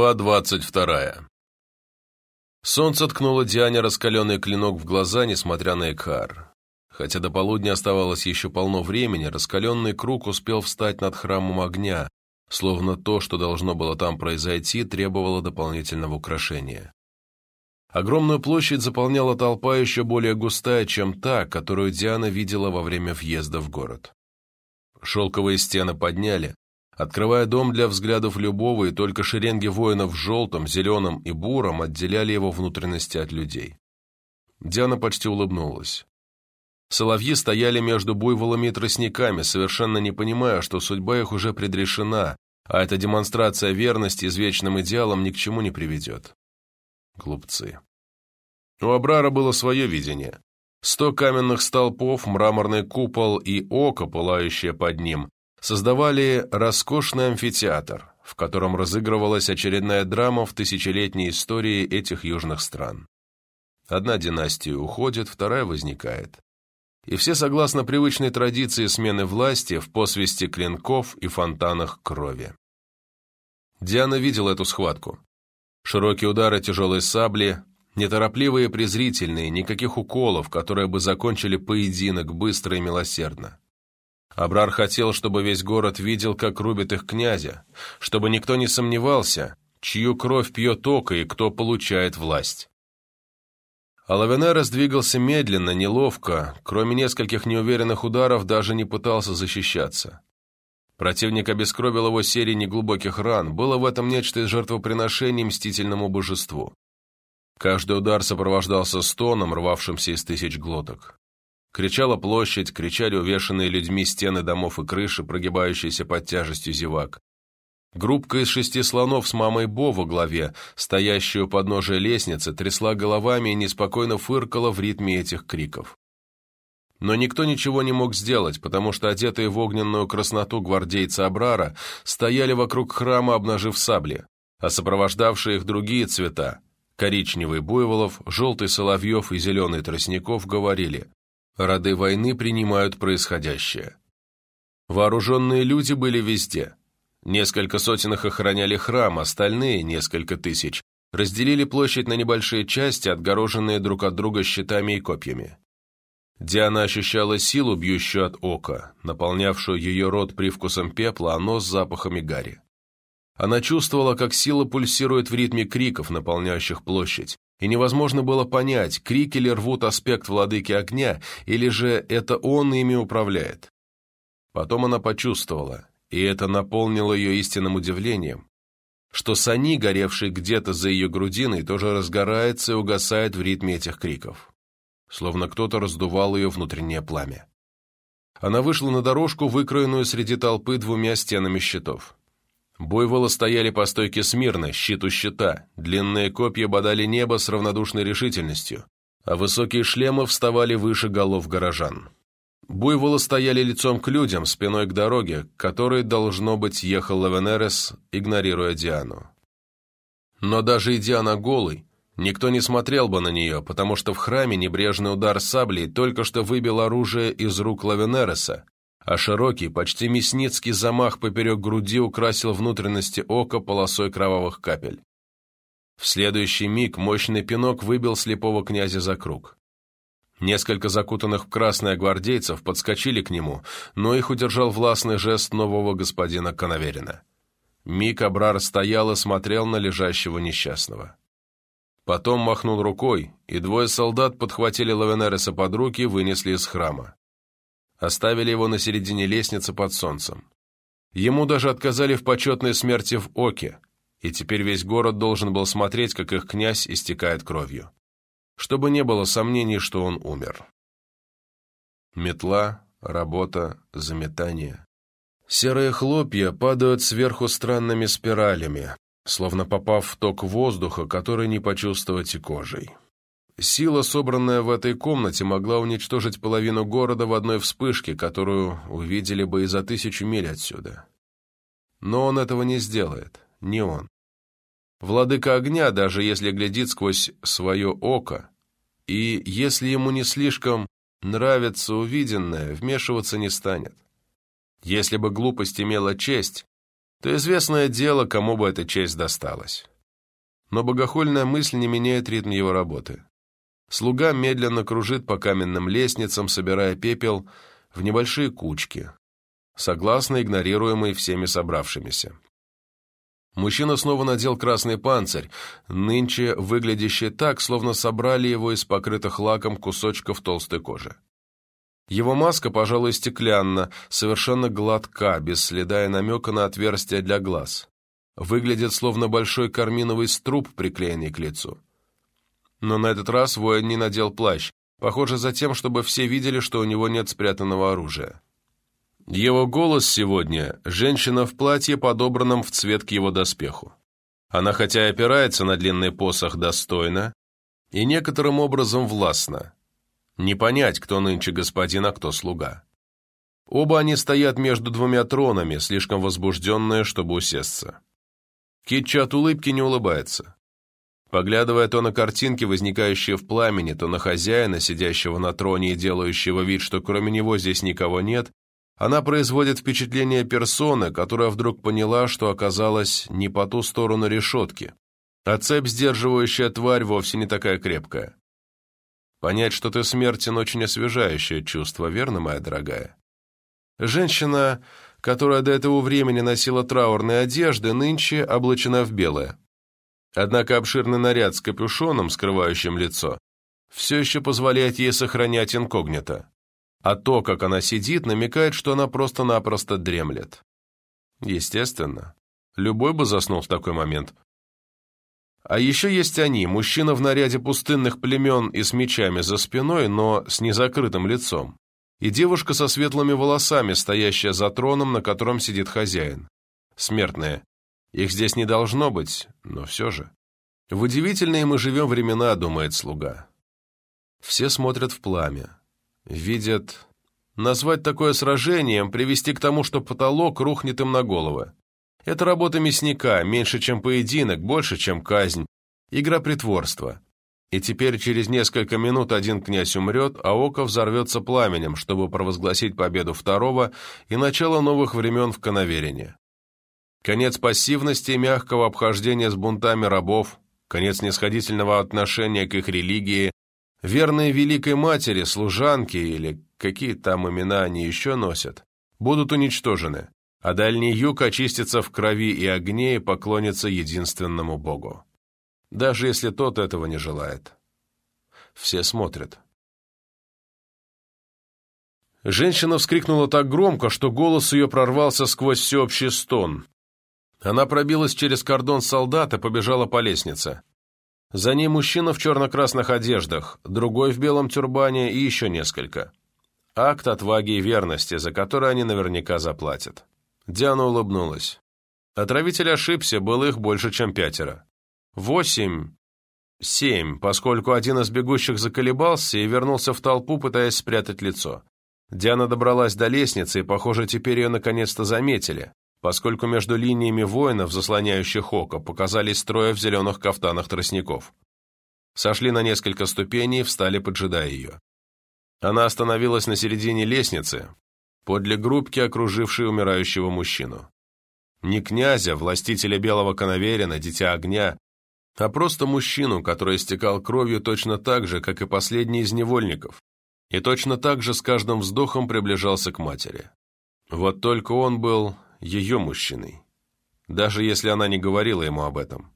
Глава двадцать вторая Солнце ткнуло Диане раскаленный клинок в глаза, несмотря на Экхар. Хотя до полудня оставалось еще полно времени, раскаленный круг успел встать над храмом огня, словно то, что должно было там произойти, требовало дополнительного украшения. Огромную площадь заполняла толпа еще более густая, чем та, которую Диана видела во время въезда в город. Шелковые стены подняли, открывая дом для взглядов любого, и только шеренги воинов в желтом, зеленом и буром отделяли его внутренности от людей. Диана почти улыбнулась. Соловьи стояли между буйволами и тростниками, совершенно не понимая, что судьба их уже предрешена, а эта демонстрация верности извечным идеалам ни к чему не приведет. Глупцы. У Абрара было свое видение. Сто каменных столпов, мраморный купол и око, пылающее под ним, создавали роскошный амфитеатр, в котором разыгрывалась очередная драма в тысячелетней истории этих южных стран. Одна династия уходит, вторая возникает. И все согласно привычной традиции смены власти в посвисте клинков и фонтанах крови. Диана видела эту схватку. Широкие удары тяжелой сабли, неторопливые презрительные, никаких уколов, которые бы закончили поединок быстро и милосердно. Абрар хотел, чтобы весь город видел, как рубит их князя, чтобы никто не сомневался, чью кровь пьет око и кто получает власть. Алавенерос двигался медленно, неловко, кроме нескольких неуверенных ударов даже не пытался защищаться. Противник обескровил его серией неглубоких ран, было в этом нечто из жертвоприношений мстительному божеству. Каждый удар сопровождался стоном, рвавшимся из тысяч глоток. Кричала площадь, кричали увешанные людьми стены домов и крыши, прогибающиеся под тяжестью зевак. Группка из шести слонов с мамой Бо во главе, стоящую под подножия лестницы, трясла головами и неспокойно фыркала в ритме этих криков. Но никто ничего не мог сделать, потому что одетые в огненную красноту гвардейцы Абрара стояли вокруг храма, обнажив сабли, а сопровождавшие их другие цвета – коричневый буйволов, желтый соловьев и зеленый тростников – говорили Роды войны принимают происходящее. Вооруженные люди были везде. Несколько сотен их охраняли храм, остальные, несколько тысяч, разделили площадь на небольшие части, отгороженные друг от друга щитами и копьями. Диана ощущала силу, бьющую от ока, наполнявшую ее рот привкусом пепла, а нос запахами гари. Она чувствовала, как сила пульсирует в ритме криков, наполняющих площадь, и невозможно было понять, крики ли рвут аспект владыки огня, или же это он ими управляет. Потом она почувствовала, и это наполнило ее истинным удивлением, что сани, горевший где-то за ее грудиной, тоже разгорается и угасает в ритме этих криков. Словно кто-то раздувал ее внутреннее пламя. Она вышла на дорожку, выкроенную среди толпы двумя стенами щитов. Буйволы стояли по стойке смирно, щит у щита, длинные копья бодали небо с равнодушной решительностью, а высокие шлемы вставали выше голов горожан. Буйволы стояли лицом к людям, спиной к дороге, которой, должно быть, ехал Лавенерес, игнорируя Диану. Но даже и Диана голый, никто не смотрел бы на нее, потому что в храме небрежный удар саблей только что выбил оружие из рук Лавенереса, а широкий, почти мясницкий замах поперек груди украсил внутренности ока полосой кровавых капель. В следующий миг мощный пинок выбил слепого князя за круг. Несколько закутанных в красное гвардейцев подскочили к нему, но их удержал властный жест нового господина Коноверина. Мик Абрар стоял и смотрел на лежащего несчастного. Потом махнул рукой, и двое солдат подхватили Лавенереса под руки и вынесли из храма. Оставили его на середине лестницы под солнцем. Ему даже отказали в почетной смерти в Оке, и теперь весь город должен был смотреть, как их князь истекает кровью. Чтобы не было сомнений, что он умер. Метла, работа, заметание. Серые хлопья падают сверху странными спиралями, словно попав в ток воздуха, который не почувствовать и кожей. Сила, собранная в этой комнате, могла уничтожить половину города в одной вспышке, которую увидели бы и за тысячу миль отсюда. Но он этого не сделает, не он. Владыка огня, даже если глядит сквозь свое око, и если ему не слишком нравится увиденное, вмешиваться не станет. Если бы глупость имела честь, то известное дело, кому бы эта честь досталась. Но богохульная мысль не меняет ритм его работы. Слуга медленно кружит по каменным лестницам, собирая пепел в небольшие кучки, согласно игнорируемой всеми собравшимися. Мужчина снова надел красный панцирь, нынче выглядящий так, словно собрали его из покрытых лаком кусочков толстой кожи. Его маска, пожалуй, стеклянна, совершенно гладка, без следа и намека на отверстие для глаз. Выглядит, словно большой карминовый струп, приклеенный к лицу. Но на этот раз воин не надел плащ, похоже, за тем, чтобы все видели, что у него нет спрятанного оружия. Его голос сегодня – женщина в платье, подобранном в цвет к его доспеху. Она хотя и опирается на длинный посох достойно и некоторым образом властна. Не понять, кто нынче господин, а кто слуга. Оба они стоят между двумя тронами, слишком возбужденные, чтобы усесться. Китча от улыбки не улыбается. Поглядывая то на картинки, возникающие в пламени, то на хозяина, сидящего на троне и делающего вид, что кроме него здесь никого нет, она производит впечатление персоны, которая вдруг поняла, что оказалась не по ту сторону решетки, а цепь, сдерживающая тварь, вовсе не такая крепкая. Понять, что ты смертен, очень освежающее чувство, верно, моя дорогая? Женщина, которая до этого времени носила траурные одежды, нынче облачена в белое. Однако обширный наряд с капюшоном, скрывающим лицо, все еще позволяет ей сохранять инкогнито а то, как она сидит, намекает, что она просто-напросто дремлет. Естественно. Любой бы заснул в такой момент. А еще есть они, мужчина в наряде пустынных племен и с мечами за спиной, но с незакрытым лицом, и девушка со светлыми волосами, стоящая за троном, на котором сидит хозяин. Смертные. Их здесь не должно быть, но все же. В удивительные мы живем времена, думает слуга. Все смотрят в пламя видят... Назвать такое сражением, привести к тому, что потолок рухнет им на головы. Это работа мясника, меньше, чем поединок, больше, чем казнь. Игра притворства. И теперь через несколько минут один князь умрет, а око взорвется пламенем, чтобы провозгласить победу второго и начало новых времен в Коноверине. Конец пассивности и мягкого обхождения с бунтами рабов, конец нисходительного отношения к их религии, Верные Великой Матери, служанки или какие там имена они еще носят, будут уничтожены, а Дальний Юг очистится в крови и огне и поклонится единственному Богу. Даже если тот этого не желает. Все смотрят. Женщина вскрикнула так громко, что голос ее прорвался сквозь всеобщий стон. Она пробилась через кордон солдат и побежала по лестнице. За ней мужчина в черно-красных одеждах, другой в белом тюрбане и еще несколько. Акт отваги и верности, за который они наверняка заплатят. Диана улыбнулась. Отравитель ошибся, был их больше, чем пятеро. Восемь... Семь, поскольку один из бегущих заколебался и вернулся в толпу, пытаясь спрятать лицо. Диана добралась до лестницы, и, похоже, теперь ее наконец-то заметили поскольку между линиями воинов, заслоняющих око, показались трое в зеленых кафтанах тростников. Сошли на несколько ступеней и встали, поджидая ее. Она остановилась на середине лестницы, подле группки, окружившей умирающего мужчину. Не князя, властителя белого коноверина, дитя огня, а просто мужчину, который истекал кровью точно так же, как и последний из невольников, и точно так же с каждым вздохом приближался к матери. Вот только он был ее мужчиной, даже если она не говорила ему об этом.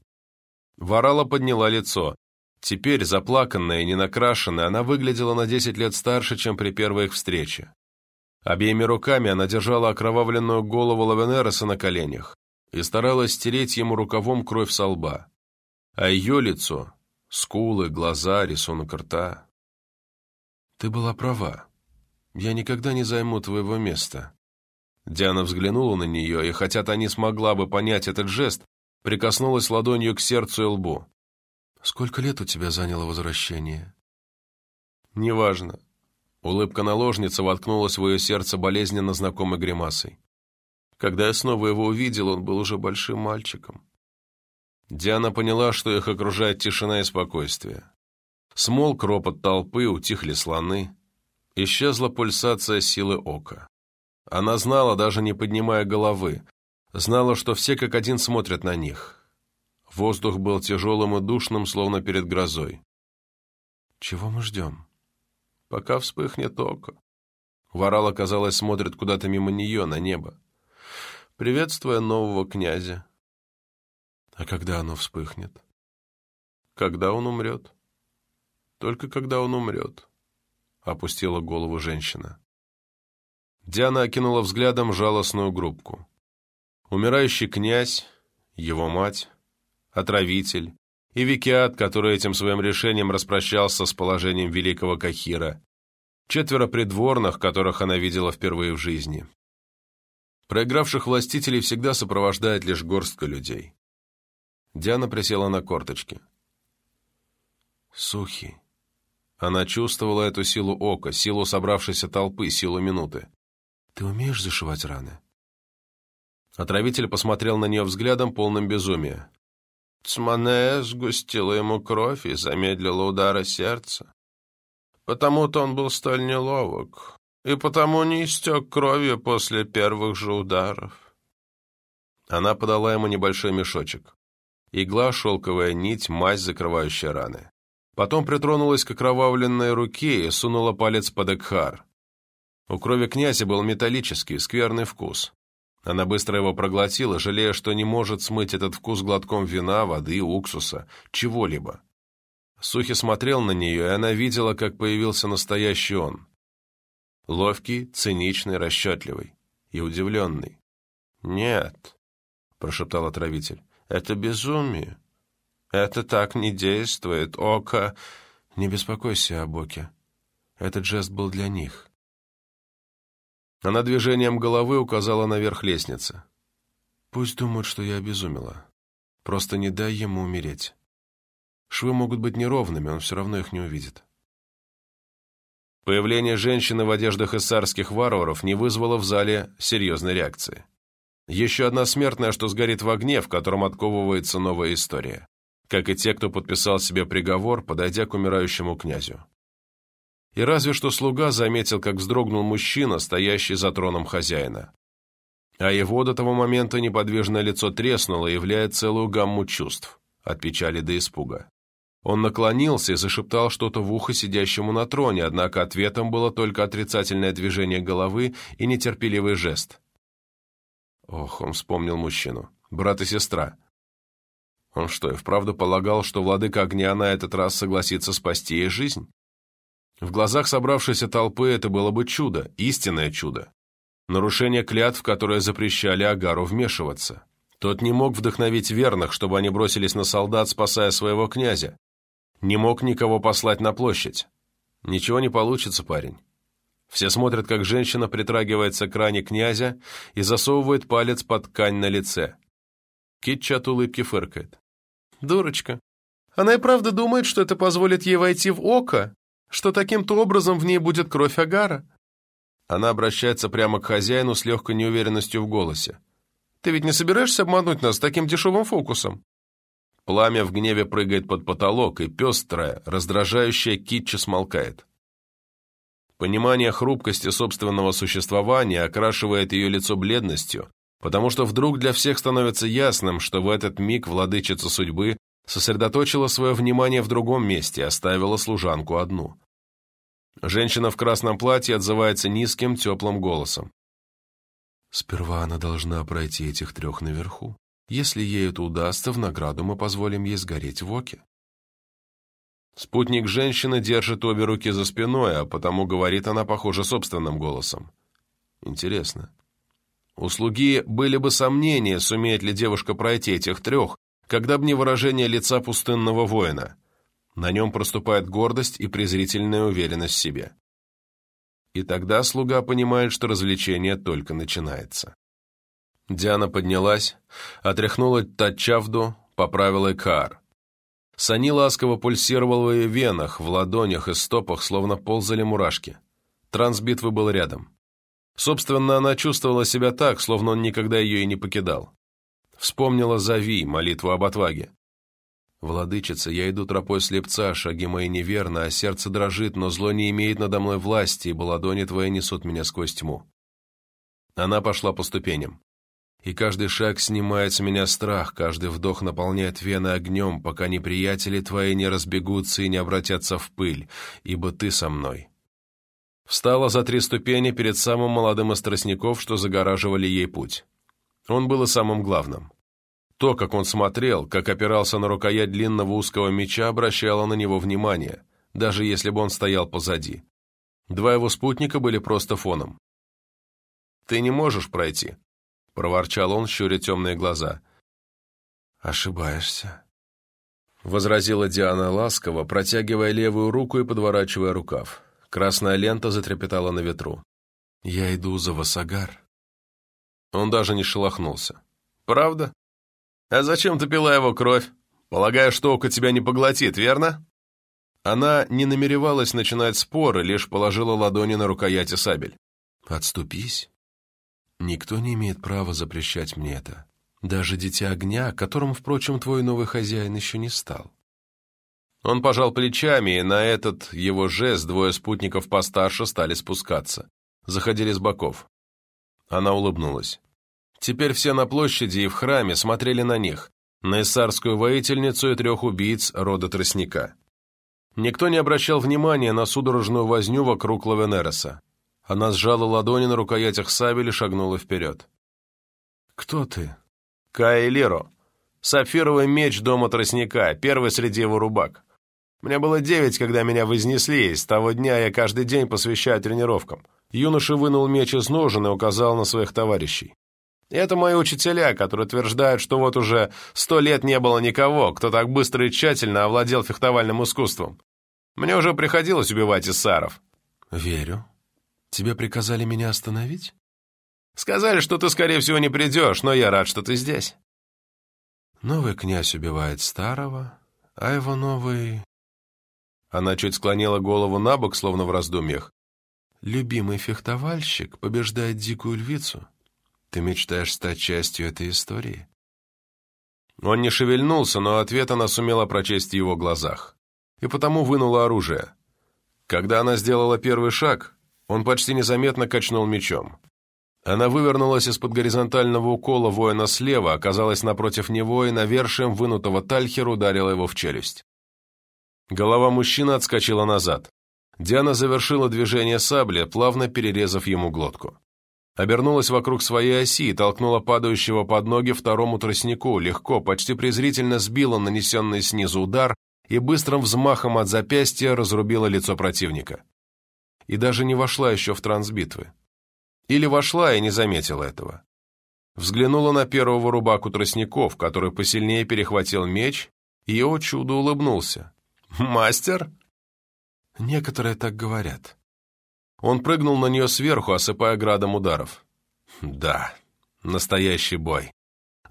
Варала подняла лицо. Теперь, заплаканная и ненакрашенная, она выглядела на десять лет старше, чем при первой их встрече. Обеими руками она держала окровавленную голову Лавенереса на коленях и старалась стереть ему рукавом кровь со лба. А ее лицо, скулы, глаза, рисунок рта... «Ты была права. Я никогда не займу твоего места», Диана взглянула на нее, и хотя та не смогла бы понять этот жест, прикоснулась ладонью к сердцу и лбу. «Сколько лет у тебя заняло возвращение?» «Неважно». Улыбка наложницы воткнулась в ее сердце болезненно знакомой гримасой. Когда я снова его увидел, он был уже большим мальчиком. Диана поняла, что их окружает тишина и спокойствие. Смолк ропот толпы, утихли слоны. Исчезла пульсация силы ока. Она знала, даже не поднимая головы. Знала, что все как один смотрят на них. Воздух был тяжелым и душным, словно перед грозой. «Чего мы ждем?» «Пока вспыхнет око». Ворала, казалось, смотрит куда-то мимо нее, на небо. «Приветствуя нового князя». «А когда оно вспыхнет?» «Когда он умрет». «Только когда он умрет», — опустила голову женщина. Диана окинула взглядом жалостную группку. Умирающий князь, его мать, отравитель и Викиат, который этим своим решением распрощался с положением великого Кахира, четверо придворных, которых она видела впервые в жизни. Проигравших властителей всегда сопровождает лишь горстка людей. Диана присела на корточки. Сухий. Она чувствовала эту силу ока, силу собравшейся толпы, силу минуты. «Ты умеешь зашивать раны?» Отравитель посмотрел на нее взглядом, полным безумия. Цмане сгустила ему кровь и замедлила удары сердца. Потому-то он был столь неловок, и потому не истек кровью после первых же ударов. Она подала ему небольшой мешочек. Игла, шелковая нить, мазь, закрывающая раны. Потом притронулась к окровавленной руке и сунула палец под Экхар. У крови князя был металлический, скверный вкус. Она быстро его проглотила, жалея, что не может смыть этот вкус глотком вина, воды, уксуса, чего-либо. Сухи смотрел на нее, и она видела, как появился настоящий он. Ловкий, циничный, расчетливый и удивленный. «Нет», — прошептал отравитель, — «это безумие. Это так не действует. Око...» «Не беспокойся о Боке. Этот жест был для них. Она движением головы указала наверх лестницы. «Пусть думают, что я обезумела. Просто не дай ему умереть. Швы могут быть неровными, он все равно их не увидит». Появление женщины в одеждах иссарских варваров не вызвало в зале серьезной реакции. Еще одна смертная, что сгорит в огне, в котором отковывается новая история. Как и те, кто подписал себе приговор, подойдя к умирающему князю и разве что слуга заметил, как вздрогнул мужчина, стоящий за троном хозяина. А его до того момента неподвижное лицо треснуло, являя целую гамму чувств, от печали до испуга. Он наклонился и зашептал что-то в ухо сидящему на троне, однако ответом было только отрицательное движение головы и нетерпеливый жест. Ох, он вспомнил мужчину. Брат и сестра. Он что, и вправду полагал, что владыка огня на этот раз согласится спасти ей жизнь? В глазах собравшейся толпы это было бы чудо, истинное чудо. Нарушение клятв, которые запрещали Агару вмешиваться. Тот не мог вдохновить верных, чтобы они бросились на солдат, спасая своего князя. Не мог никого послать на площадь. Ничего не получится, парень. Все смотрят, как женщина притрагивается к ране князя и засовывает палец под ткань на лице. Китча от улыбки фыркает. «Дурочка. Она и правда думает, что это позволит ей войти в око что таким-то образом в ней будет кровь Агара. Она обращается прямо к хозяину с легкой неуверенностью в голосе. «Ты ведь не собираешься обмануть нас таким дешевым фокусом?» Пламя в гневе прыгает под потолок, и пестрая, раздражающая китча смолкает. Понимание хрупкости собственного существования окрашивает ее лицо бледностью, потому что вдруг для всех становится ясным, что в этот миг владычица судьбы сосредоточила свое внимание в другом месте, оставила служанку одну. Женщина в красном платье отзывается низким, теплым голосом. «Сперва она должна пройти этих трех наверху. Если ей это удастся, в награду мы позволим ей сгореть в оке». Спутник женщины держит обе руки за спиной, а потому говорит она, похоже, собственным голосом. Интересно. У слуги были бы сомнения, сумеет ли девушка пройти этих трех, когда бы не выражение лица пустынного воина. На нем проступает гордость и презрительная уверенность в себе. И тогда слуга понимает, что развлечение только начинается. Диана поднялась, отряхнула Тачавду, поправила Икар. Сани ласково пульсировал в ее венах, в ладонях и стопах, словно ползали мурашки. Транс битвы был рядом. Собственно, она чувствовала себя так, словно он никогда ее и не покидал. Вспомнила Зави, молитву об отваге. «Владычица, я иду тропой слепца, шаги мои неверны, а сердце дрожит, но зло не имеет надо мной власти, ибо ладони твои несут меня сквозь тьму». Она пошла по ступеням. и каждый шаг снимает с меня страх, каждый вдох наполняет вены огнем, пока неприятели твои не разбегутся и не обратятся в пыль, ибо ты со мной». Встала за три ступени перед самым молодым из тростников, что загораживали ей путь. Он был и самым главным. То, как он смотрел, как опирался на рукоять длинного узкого меча, обращало на него внимание, даже если бы он стоял позади. Два его спутника были просто фоном. «Ты не можешь пройти», — проворчал он, щуря темные глаза. «Ошибаешься», — возразила Диана ласково, протягивая левую руку и подворачивая рукав. Красная лента затрепетала на ветру. «Я иду за Васагар». Он даже не шелохнулся. «Правда? А зачем ты пила его кровь? Полагаю, что око тебя не поглотит, верно?» Она не намеревалась начинать споры, лишь положила ладони на рукояти сабель. «Отступись. Никто не имеет права запрещать мне это. Даже дитя огня, которым, впрочем, твой новый хозяин еще не стал». Он пожал плечами, и на этот его жест двое спутников постарше стали спускаться. Заходили с боков. Она улыбнулась. Теперь все на площади и в храме смотрели на них, на эссарскую воительницу и трех убийц рода тростника. Никто не обращал внимания на судорожную возню вокруг Лавенереса. Она сжала ладони на рукоятях сабель и шагнула вперед. «Кто ты?» «Кай Лиро. Сапфировый меч дома тростника, первый среди его рубак. Мне было девять, когда меня вознесли, и с того дня я каждый день посвящаю тренировкам. Юноша вынул меч из ножен и указал на своих товарищей. Это мои учителя, которые утверждают, что вот уже сто лет не было никого, кто так быстро и тщательно овладел фехтовальным искусством. Мне уже приходилось убивать иссаров. Верю. Тебе приказали меня остановить? Сказали, что ты, скорее всего, не придешь, но я рад, что ты здесь. Новый князь убивает старого, а его новый... Она чуть склонила голову на бок, словно в раздумьях. Любимый фехтовальщик побеждает дикую львицу. Ты мечтаешь стать частью этой истории?» Он не шевельнулся, но ответ она сумела прочесть в его глазах. И потому вынула оружие. Когда она сделала первый шаг, он почти незаметно качнул мечом. Она вывернулась из-под горизонтального укола воина слева, оказалась напротив него и навершием вынутого тальхера ударила его в челюсть. Голова мужчины отскочила назад. Диана завершила движение сабли, плавно перерезав ему глотку обернулась вокруг своей оси и толкнула падающего под ноги второму тростнику, легко, почти презрительно сбила нанесенный снизу удар и быстрым взмахом от запястья разрубила лицо противника. И даже не вошла еще в транс битвы. Или вошла и не заметила этого. Взглянула на первого рубаку тростников, который посильнее перехватил меч, и, о чудо, улыбнулся. «Мастер?» «Некоторые так говорят», он прыгнул на нее сверху, осыпая градом ударов. Да, настоящий бой.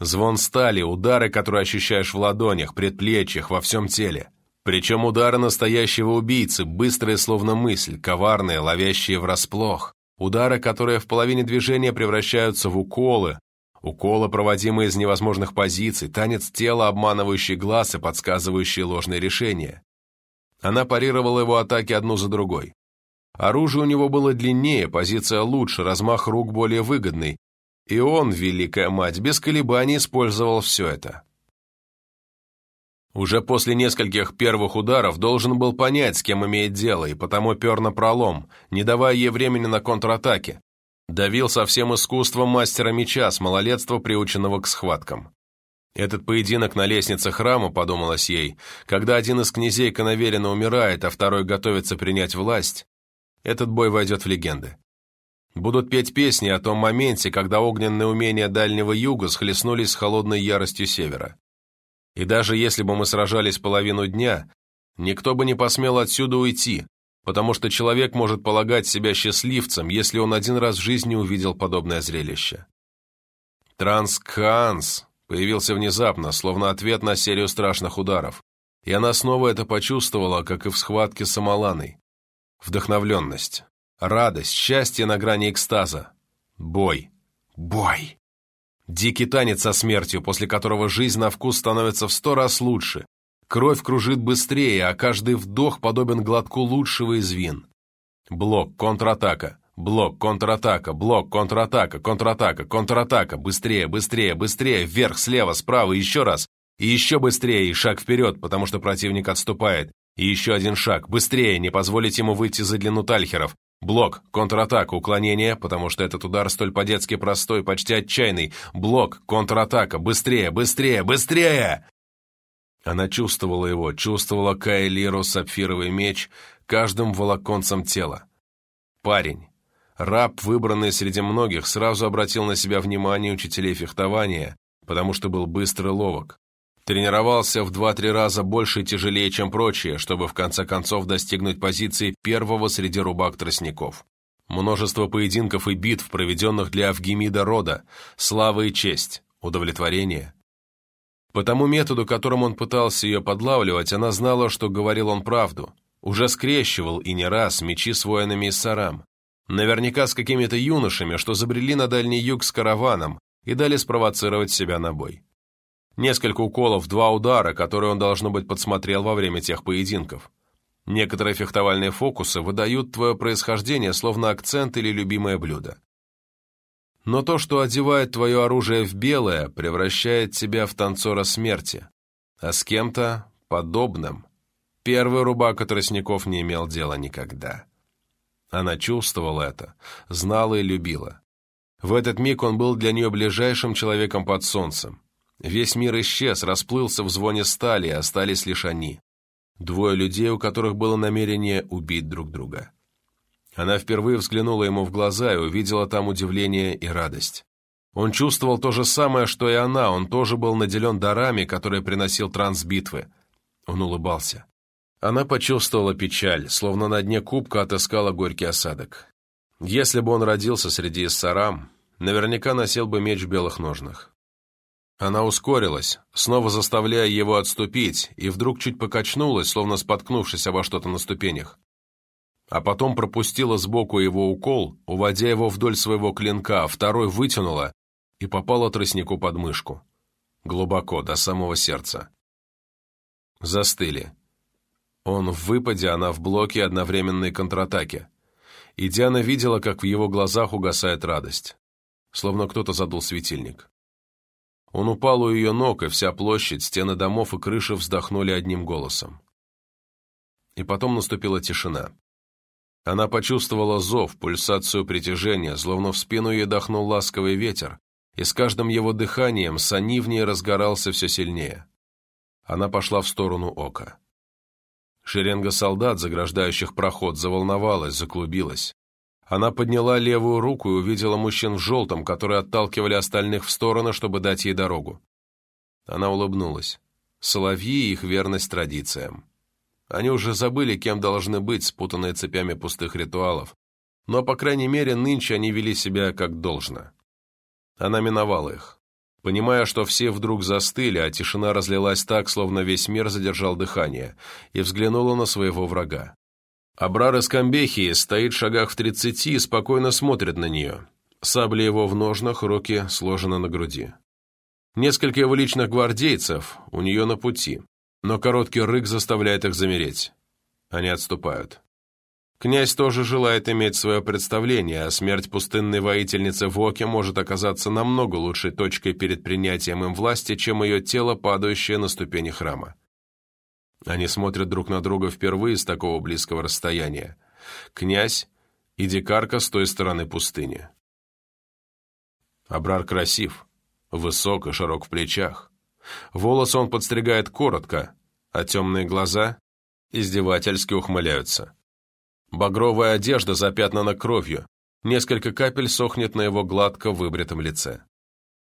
Звон стали, удары, которые ощущаешь в ладонях, предплечьях, во всем теле. Причем удары настоящего убийцы, быстрые словно мысль, коварные, ловящие врасплох. Удары, которые в половине движения превращаются в уколы. Уколы, проводимые из невозможных позиций, танец тела, обманывающий глаз и подсказывающий ложные решения. Она парировала его атаки одну за другой. Оружие у него было длиннее, позиция лучше, размах рук более выгодный. И он, великая мать, без колебаний использовал все это. Уже после нескольких первых ударов должен был понять, с кем имеет дело, и потому пер на пролом, не давая ей времени на контратаке. Давил со всем искусством мастера меча с малолетства, приученного к схваткам. Этот поединок на лестнице храма, подумалось ей, когда один из князей Коноверина умирает, а второй готовится принять власть, этот бой войдет в легенды. Будут петь песни о том моменте, когда огненные умения Дальнего Юга схлестнулись с холодной яростью Севера. И даже если бы мы сражались половину дня, никто бы не посмел отсюда уйти, потому что человек может полагать себя счастливцем, если он один раз в жизни увидел подобное зрелище. Транскханс появился внезапно, словно ответ на серию страшных ударов, и она снова это почувствовала, как и в схватке с Амаланой. Вдохновленность, радость, счастье на грани экстаза. Бой. Бой. Дикий танец со смертью, после которого жизнь на вкус становится в сто раз лучше. Кровь кружит быстрее, а каждый вдох подобен глотку лучшего из вин. Блок, контратака, Блок, контратака, блок, контратака, контратака, контратака. Быстрее, быстрее, быстрее. Вверх, слева, справа, еще раз. И еще быстрее, и шаг вперед, потому что противник отступает. И еще один шаг. Быстрее, не позволить ему выйти за длину тальхеров. Блок, контратака, уклонение, потому что этот удар столь по-детски простой, почти отчаянный. Блок, контратака, быстрее, быстрее, быстрее! Она чувствовала его, чувствовала Кайлиру сапфировый меч каждым волоконцем тела. Парень, Раб, выбранный среди многих, сразу обратил на себя внимание учителей фехтования, потому что был быстр и ловок. Тренировался в два-три раза больше и тяжелее, чем прочие, чтобы в конце концов достигнуть позиции первого среди рубак-тростников. Множество поединков и битв, проведенных для Авгемида рода, слава и честь, удовлетворение. По тому методу, которым он пытался ее подлавливать, она знала, что говорил он правду. Уже скрещивал и не раз мечи с воинами из Сарам. Наверняка с какими-то юношами, что забрели на Дальний Юг с караваном и дали спровоцировать себя на бой. Несколько уколов, два удара, которые он, должно быть, подсмотрел во время тех поединков. Некоторые фехтовальные фокусы выдают твое происхождение, словно акцент или любимое блюдо. Но то, что одевает твое оружие в белое, превращает тебя в танцора смерти, а с кем-то подобным. Первый рубака тростников не имел дела никогда. Она чувствовала это, знала и любила. В этот миг он был для нее ближайшим человеком под солнцем. Весь мир исчез, расплылся в звоне стали, остались лишь они. Двое людей, у которых было намерение убить друг друга. Она впервые взглянула ему в глаза и увидела там удивление и радость. Он чувствовал то же самое, что и она, он тоже был наделен дарами, которые приносил трансбитвы. Он улыбался. Она почувствовала печаль, словно на дне кубка отыскала горький осадок. Если бы он родился среди иссарам, наверняка носил бы меч в белых ножнах. Она ускорилась, снова заставляя его отступить, и вдруг чуть покачнулась, словно споткнувшись обо что-то на ступенях. А потом пропустила сбоку его укол, уводя его вдоль своего клинка, а второй вытянула и попала тростнику под мышку. Глубоко, до самого сердца. Застыли. Он в выпаде, она в блоке одновременной контратаке. И Диана видела, как в его глазах угасает радость. Словно кто-то задул светильник. Он упал у ее ног, и вся площадь, стены домов и крыши вздохнули одним голосом. И потом наступила тишина. Она почувствовала зов, пульсацию притяжения, словно в спину ей дохнул ласковый ветер, и с каждым его дыханием сани в ней разгорался все сильнее. Она пошла в сторону ока. Шеренга солдат, заграждающих проход, заволновалась, заклубилась. Она подняла левую руку и увидела мужчин в желтом, которые отталкивали остальных в стороны, чтобы дать ей дорогу. Она улыбнулась. Соловьи и их верность традициям. Они уже забыли, кем должны быть, спутанные цепями пустых ритуалов. Но, по крайней мере, нынче они вели себя как должно. Она миновала их. Понимая, что все вдруг застыли, а тишина разлилась так, словно весь мир задержал дыхание, и взглянула на своего врага. Абрар из Камбехии стоит в шагах в тридцати и спокойно смотрит на нее. Сабли его в ножнах, руки сложены на груди. Несколько его личных гвардейцев у нее на пути, но короткий рык заставляет их замереть. Они отступают. Князь тоже желает иметь свое представление, а смерть пустынной воительницы в Оке может оказаться намного лучшей точкой перед принятием им власти, чем ее тело, падающее на ступени храма. Они смотрят друг на друга впервые с такого близкого расстояния. Князь и дикарка с той стороны пустыни. Абрар красив, высок и широк в плечах. Волосы он подстригает коротко, а темные глаза издевательски ухмыляются. Багровая одежда запятнана кровью. Несколько капель сохнет на его гладко выбритом лице.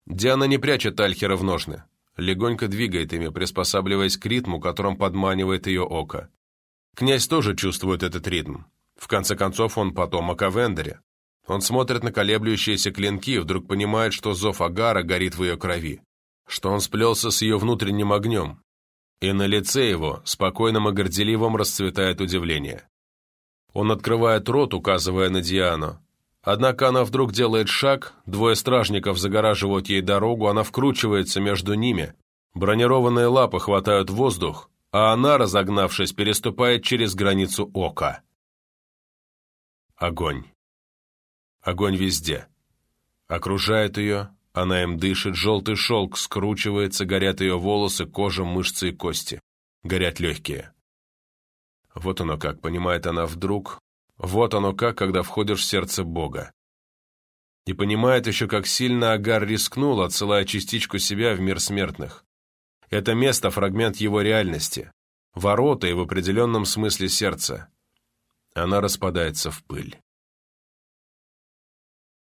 Диана не прячет Альхера в ножны. Легонько двигает ими, приспосабливаясь к ритму, которым подманивает ее око. Князь тоже чувствует этот ритм. В конце концов, он потомок Авендере. Он смотрит на колеблющиеся клинки и вдруг понимает, что зов Агара горит в ее крови, что он сплелся с ее внутренним огнем. И на лице его, спокойным и горделивым, расцветает удивление. Он открывает рот, указывая на Диану. Однако она вдруг делает шаг, двое стражников загораживают ей дорогу, она вкручивается между ними. Бронированные лапы хватают воздух, а она, разогнавшись, переступает через границу ока. Огонь. Огонь везде. Окружает ее, она им дышит, желтый шелк скручивается, горят ее волосы, кожа, мышцы и кости. Горят легкие. Вот оно как, понимает она вдруг. Вот оно как, когда входишь в сердце Бога. И понимает еще, как сильно Агар рискнул, отсылая частичку себя в мир смертных. Это место — фрагмент его реальности, ворота и в определенном смысле сердца. Она распадается в пыль.